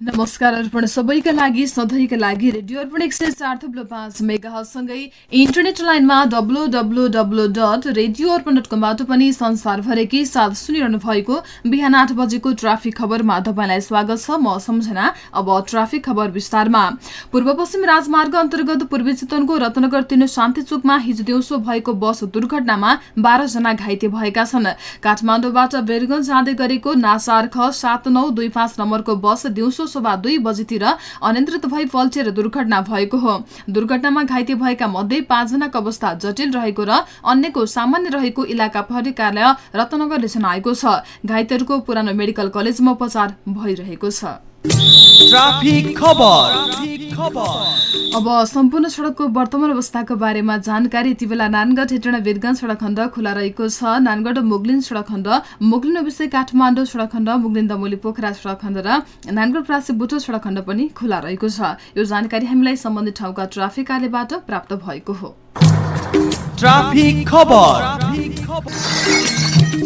नमस्कार अर्पण सबैका लागि सधैँका लागि रेडियो अर्पण एक सय चार थुप्रो पाँच मेगासँगै इन्टरनेट लाइनमा W W W dot radio Arpan dot कमबाट पनि संसारभरिकै साथ सुनिरहनु भएको बिहान आठ बजेको ट्राफिक खबरमा तपाईँलाई स्वागत छ। म सम्झना अब ट्राफिक खबर विस्तारमा। पूर्व पश्चिम राजमार्ग अन्तर्गत पूर्वी चितवनको रत्नगर तीन शान्ति चोकमा हिजो दिउँसो भएको बस दुर्घटनामा बाह्रजना घाइते भएका छन्। काठमाडौँबाट बेरगंज जाँदै गरेको नासार ख सात नम्बरको बस दिउँसो सभा दुई बजीतिर अनियन्त्रित भई पल्टिएर दुर्घटना भएको हो। दुर्घटनामा घाइते भएका मध्ये पाँचजनाको अवस्था जटिल रहेको र अन्यको सामान्य रहेको इलाका प्रहरी कार्यालय रत्नगरले जनाएको छ। घाइतेहरूको पुरानो मेडिकल कलेजमा उपचार भइरहेको छ। ट्राफिक खबर। अब सम्पूर्ण सड़कको वर्तमान अवस्थाको बारेमा जानकारी यति बेला नानगढ हेटडा वीरगंज सड़क खण्ड खुला रहेको छ। नानगढ मुगलिन सड़क खण्ड मुगलिन विषय काठमाडौँ सड़क खण्ड मुगलिन दमोली पोखरा सड़क खण्ड र नानगढ प्रासी बुटो सड़क खण्ड पनि खुला रहेको छ। यो जानकारी हामीलाई सम्बन्धित ठाउँका ट्राफिक कार्यबाट प्राप्त भएको हो।